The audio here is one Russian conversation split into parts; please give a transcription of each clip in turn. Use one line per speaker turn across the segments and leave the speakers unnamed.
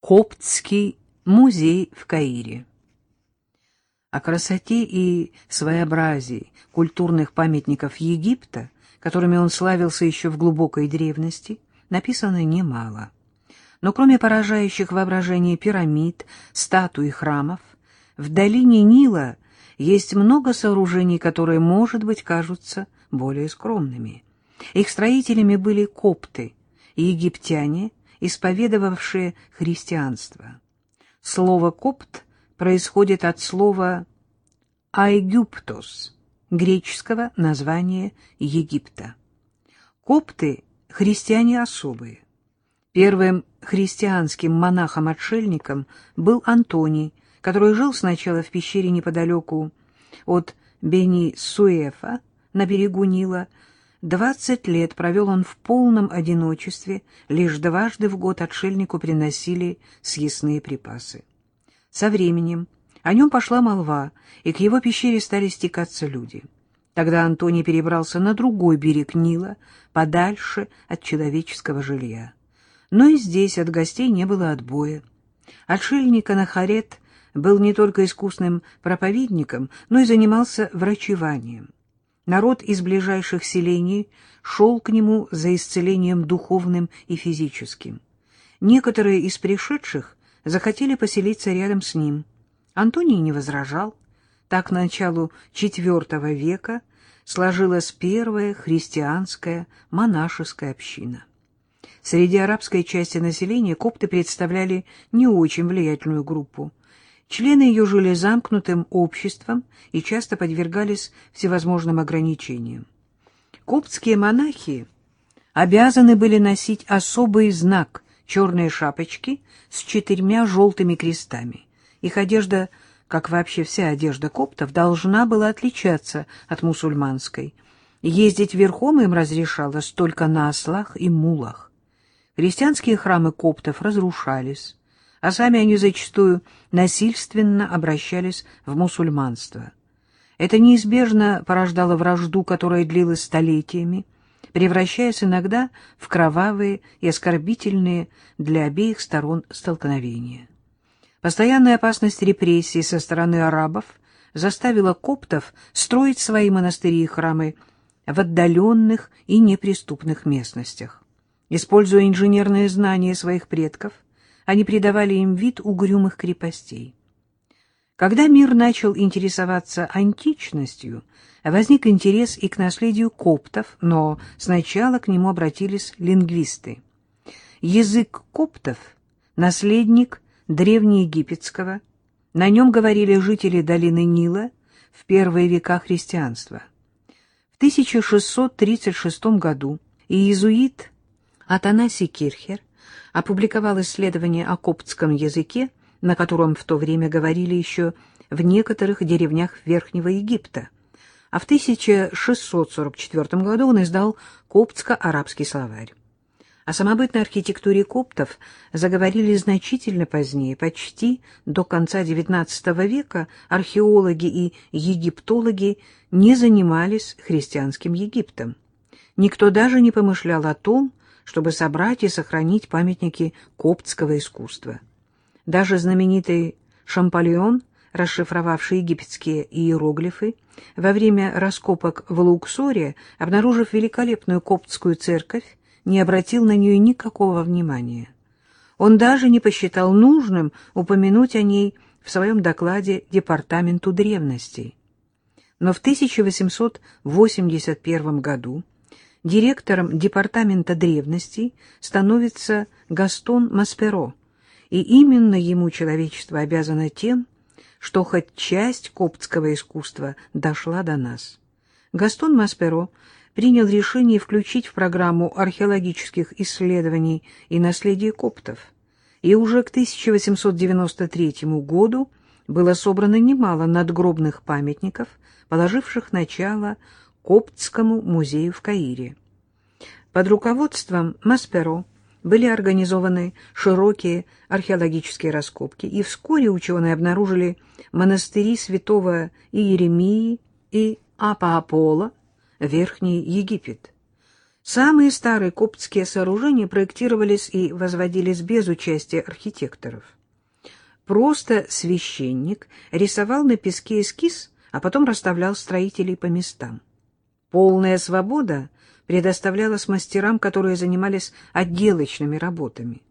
Коптский музей в Каире. О красоте и своеобразии культурных памятников Египта, которыми он славился еще в глубокой древности, написано немало. Но кроме поражающих воображение пирамид, статуй и храмов, в долине Нила есть много сооружений, которые, может быть, кажутся более скромными. Их строителями были копты, египтяне – исповедовавшие христианство. Слово «копт» происходит от слова «айгюптос», греческого названия Египта. Копты — христиане особые. Первым христианским монахом-отшельником был Антоний, который жил сначала в пещере неподалеку от Бени-Суэфа на берегу Нила, Двадцать лет провел он в полном одиночестве, лишь дважды в год отшельнику приносили съестные припасы. Со временем о нем пошла молва, и к его пещере стали стекаться люди. Тогда Антоний перебрался на другой берег Нила, подальше от человеческого жилья. Но и здесь от гостей не было отбоя. Отшельник Анахарет был не только искусным проповедником, но и занимался врачеванием. Народ из ближайших селений шел к нему за исцелением духовным и физическим. Некоторые из пришедших захотели поселиться рядом с ним. Антоний не возражал. Так к началу IV века сложилась первая христианская монашеская община. Среди арабской части населения копты представляли не очень влиятельную группу. Члены ее жили замкнутым обществом и часто подвергались всевозможным ограничениям. Коптские монахи обязаны были носить особый знак — черные шапочки с четырьмя желтыми крестами. Их одежда, как вообще вся одежда коптов, должна была отличаться от мусульманской. Ездить верхом им разрешалось только на ослах и мулах. Христианские храмы коптов разрушались а сами они зачастую насильственно обращались в мусульманство. Это неизбежно порождало вражду, которая длилась столетиями, превращаясь иногда в кровавые и оскорбительные для обеих сторон столкновения. Постоянная опасность репрессий со стороны арабов заставила коптов строить свои монастыри и храмы в отдаленных и неприступных местностях. Используя инженерные знания своих предков – они придавали им вид угрюмых крепостей. Когда мир начал интересоваться античностью, возник интерес и к наследию коптов, но сначала к нему обратились лингвисты. Язык коптов — наследник древнеегипетского, на нем говорили жители долины Нила в первые века христианства. В 1636 году иезуит Атанасий Кирхер опубликовал исследование о коптском языке, на котором в то время говорили еще в некоторых деревнях Верхнего Египта, а в 1644 году он издал коптско-арабский словарь. О самобытной архитектуре коптов заговорили значительно позднее, почти до конца XIX века археологи и египтологи не занимались христианским Египтом. Никто даже не помышлял о том, чтобы собрать и сохранить памятники коптского искусства. Даже знаменитый Шампальон, расшифровавший египетские иероглифы, во время раскопок в Луксоре, обнаружив великолепную коптскую церковь, не обратил на нее никакого внимания. Он даже не посчитал нужным упомянуть о ней в своем докладе Департаменту древностей. Но в 1881 году директором Департамента древностей становится Гастон Масперо, и именно ему человечество обязано тем, что хоть часть коптского искусства дошла до нас. Гастон Масперо принял решение включить в программу археологических исследований и наследие коптов, и уже к 1893 году было собрано немало надгробных памятников, положивших начало Коптскому музею в Каире. Под руководством Масперо были организованы широкие археологические раскопки, и вскоре ученые обнаружили монастыри святого Иеремии и Апаапола, Верхний Египет. Самые старые коптские сооружения проектировались и возводились без участия архитекторов. Просто священник рисовал на песке эскиз, а потом расставлял строителей по местам. Полная свобода предоставлялась мастерам, которые занимались отделочными работами.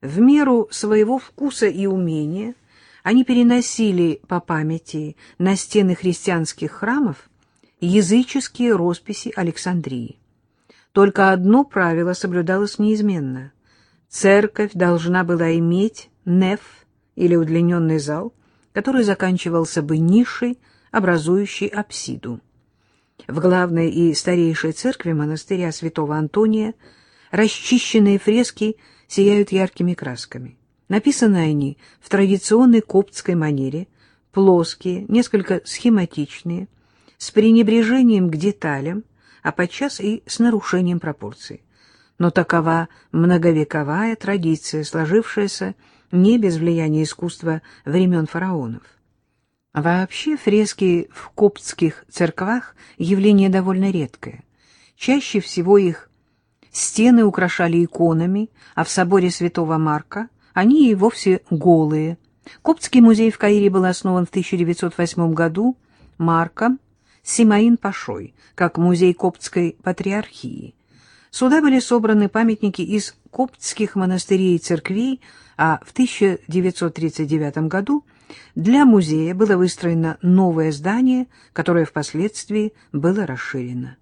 В меру своего вкуса и умения они переносили по памяти на стены христианских храмов языческие росписи Александрии. Только одно правило соблюдалось неизменно. Церковь должна была иметь неф или удлиненный зал, который заканчивался бы нишей, образующей апсиду. В главной и старейшей церкви монастыря святого Антония расчищенные фрески сияют яркими красками. Написаны они в традиционной коптской манере, плоские, несколько схематичные, с пренебрежением к деталям, а подчас и с нарушением пропорций. Но такова многовековая традиция, сложившаяся не без влияния искусства времен фараонов. Вообще фрески в коптских церквах явление довольно редкое. Чаще всего их стены украшали иконами, а в соборе святого Марка они и вовсе голые. Коптский музей в Каире был основан в 1908 году Марком Симаин Пашой, как музей коптской патриархии. Сюда были собраны памятники из коптских монастырей и церквей, а в 1939 году для музея было выстроено новое здание, которое впоследствии было расширено.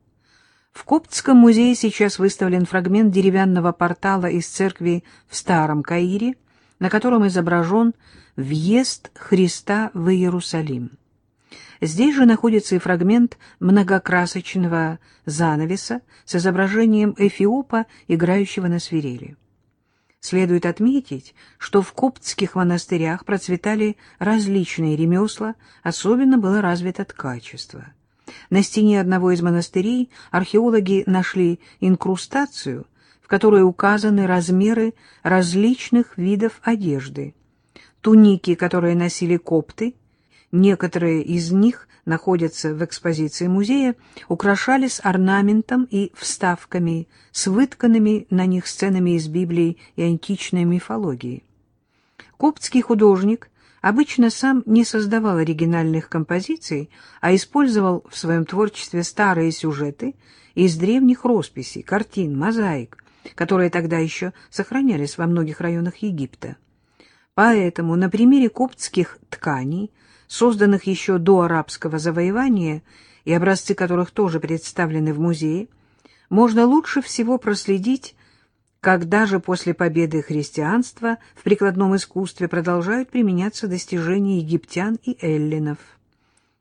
В Коптском музее сейчас выставлен фрагмент деревянного портала из церкви в Старом Каире, на котором изображен въезд Христа в Иерусалим. Здесь же находится и фрагмент многокрасочного занавеса с изображением Эфиопа, играющего на свирели. Следует отметить, что в коптских монастырях процветали различные ремесла, особенно было развито ткачество. На стене одного из монастырей археологи нашли инкрустацию, в которой указаны размеры различных видов одежды. Туники, которые носили копты, некоторые из них находятся в экспозиции музея, украшались орнаментом и вставками с вытканными на них сценами из Библии и античной мифологии. Коптский художник обычно сам не создавал оригинальных композиций, а использовал в своем творчестве старые сюжеты из древних росписей, картин, мозаик, которые тогда еще сохранялись во многих районах Египта. Поэтому на примере коптских тканей – созданных еще до арабского завоевания и образцы которых тоже представлены в музее, можно лучше всего проследить, как даже после победы христианства в прикладном искусстве продолжают применяться достижения египтян и эллинов.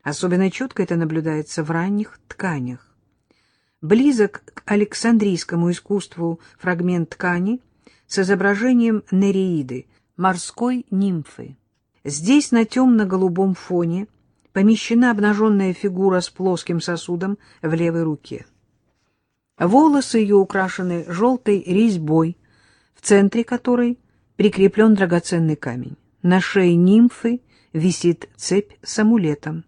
Особенно четко это наблюдается в ранних тканях. Близок к Александрийскому искусству фрагмент ткани с изображением Нереиды, морской нимфы. Здесь на темно-голубом фоне помещена обнаженная фигура с плоским сосудом в левой руке. Волосы ее украшены желтой резьбой, в центре которой прикреплен драгоценный камень. На шее нимфы висит цепь с амулетом.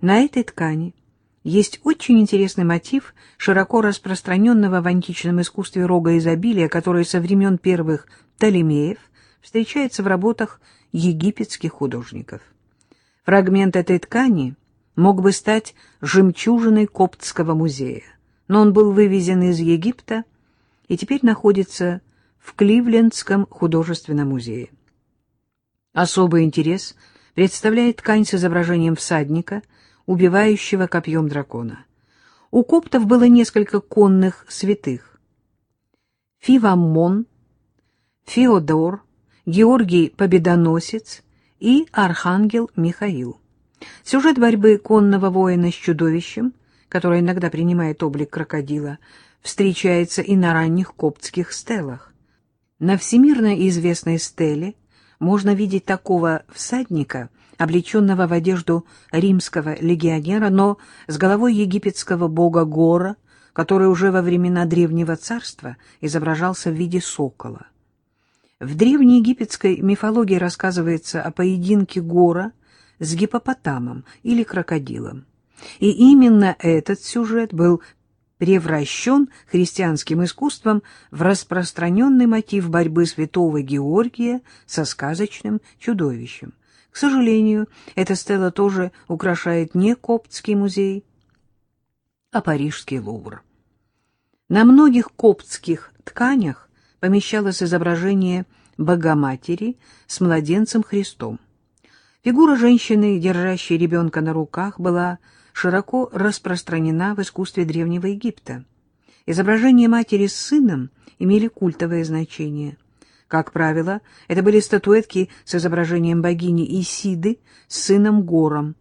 На этой ткани есть очень интересный мотив широко распространенного в античном искусстве рога изобилия, который со времен первых Птолемеев встречается в работах египетских художников. Фрагмент этой ткани мог бы стать жемчужиной Коптского музея, но он был вывезен из Египта и теперь находится в Кливлендском художественном музее. Особый интерес представляет ткань с изображением всадника, убивающего копьем дракона. У коптов было несколько конных святых. Фиваммон, Феодор, Георгий Победоносец и Архангел Михаил. Сюжет борьбы конного воина с чудовищем, которое иногда принимает облик крокодила, встречается и на ранних коптских стелах. На всемирно известной стеле можно видеть такого всадника, облеченного в одежду римского легионера, но с головой египетского бога Гора, который уже во времена Древнего Царства изображался в виде сокола. В древнеегипетской мифологии рассказывается о поединке Гора с гипопотамом или крокодилом. И именно этот сюжет был превращен христианским искусством в распространенный мотив борьбы святого Георгия со сказочным чудовищем. К сожалению, эта стела тоже украшает не Коптский музей, а Парижский Лувр. На многих коптских тканях помещалось изображение Богоматери с младенцем Христом. Фигура женщины, держащей ребенка на руках, была широко распространена в искусстве Древнего Египта. Изображения матери с сыном имели культовое значение. Как правило, это были статуэтки с изображением богини Исиды с сыном Гором.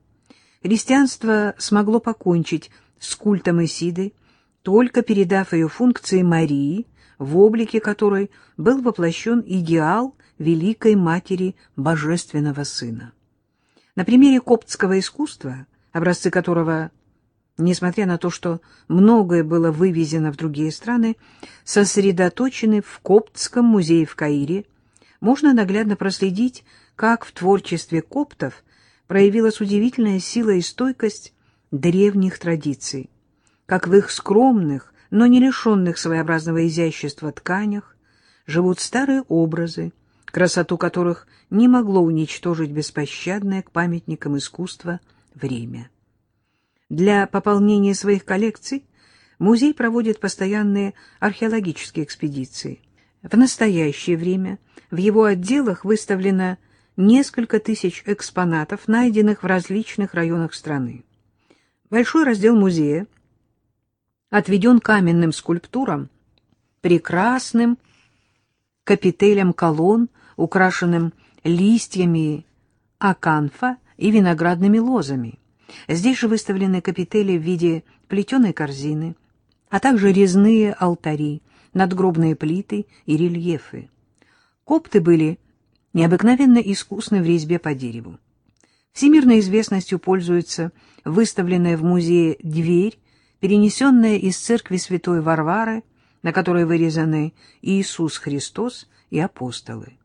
Христианство смогло покончить с культом Исиды, только передав ее функции Марии, в облике которой был воплощен идеал Великой Матери Божественного Сына. На примере коптского искусства, образцы которого, несмотря на то, что многое было вывезено в другие страны, сосредоточены в Коптском музее в Каире, можно наглядно проследить, как в творчестве коптов проявилась удивительная сила и стойкость древних традиций, как в их скромных, но не лишенных своеобразного изящества тканях живут старые образы, красоту которых не могло уничтожить беспощадное к памятникам искусства время. Для пополнения своих коллекций музей проводит постоянные археологические экспедиции. В настоящее время в его отделах выставлено несколько тысяч экспонатов, найденных в различных районах страны. Большой раздел музея отведен каменным скульптурам, прекрасным капителям колонн, украшенным листьями аканфа и виноградными лозами. Здесь же выставлены капители в виде плетеной корзины, а также резные алтари, надгробные плиты и рельефы. Копты были необыкновенно искусны в резьбе по дереву. Всемирной известностью пользуется выставленная в музее дверь, перенесенная из церкви святой Варвары, на которой вырезаны Иисус Христос и апостолы.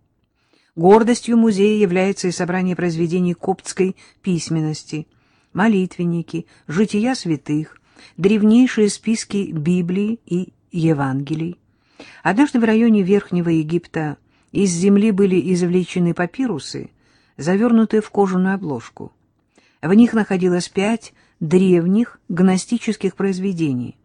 Гордостью музея является и собрание произведений коптской письменности, молитвенники, жития святых, древнейшие списки Библии и Евангелий. Однажды в районе Верхнего Египта из земли были извлечены папирусы, завернутые в кожаную обложку. В них находилось пять древних гностических произведений,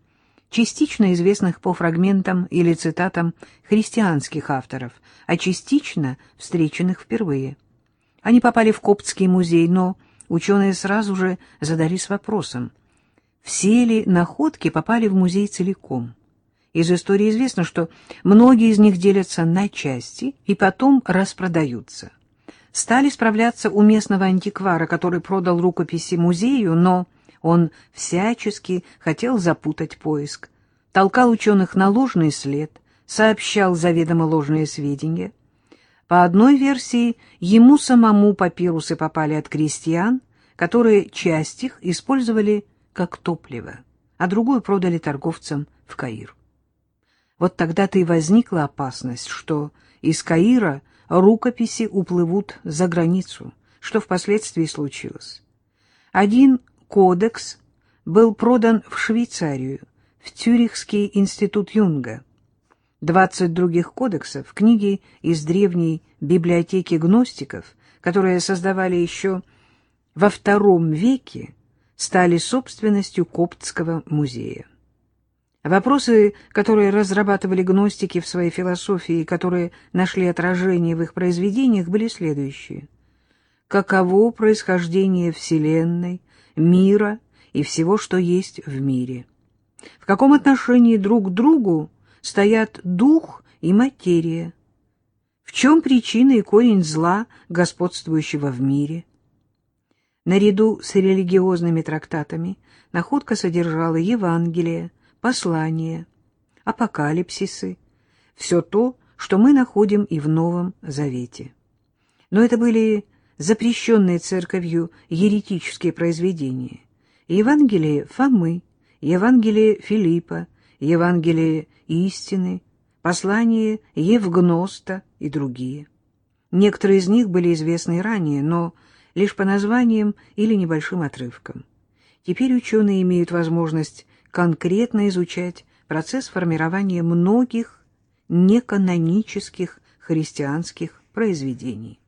частично известных по фрагментам или цитатам христианских авторов, а частично встреченных впервые. Они попали в Коптский музей, но ученые сразу же задались вопросом, все ли находки попали в музей целиком. Из истории известно, что многие из них делятся на части и потом распродаются. Стали справляться у местного антиквара, который продал рукописи музею, но он всячески хотел запутать поиск, толкал ученых на ложный след, сообщал заведомо ложные сведения. По одной версии, ему самому папирусы попали от крестьян, которые часть их использовали как топливо, а другую продали торговцам в Каир. Вот тогда-то и возникла опасность, что из Каира рукописи уплывут за границу, что впоследствии случилось. Один кодекс был продан в Швейцарию, в Цюрихский институт Юнга. Двадцать других кодексов, книги из древней библиотеки гностиков, которые создавали еще во втором веке, стали собственностью Коптского музея. Вопросы, которые разрабатывали гностики в своей философии и которые нашли отражение в их произведениях, были следующие. Каково происхождение Вселенной, мира и всего, что есть в мире. В каком отношении друг к другу стоят дух и материя? В чем причина и корень зла, господствующего в мире? Наряду с религиозными трактатами находка содержала Евангелие, послания, апокалипсисы, все то, что мы находим и в Новом Завете. Но это были запрещенные церковью еретические произведения. Евангелие Фомы, Евангелие Филиппа, Евангелие истины, послание Евгноста и другие. Некоторые из них были известны ранее, но лишь по названиям или небольшим отрывкам. Теперь ученые имеют возможность конкретно изучать процесс формирования многих неканонических христианских произведений.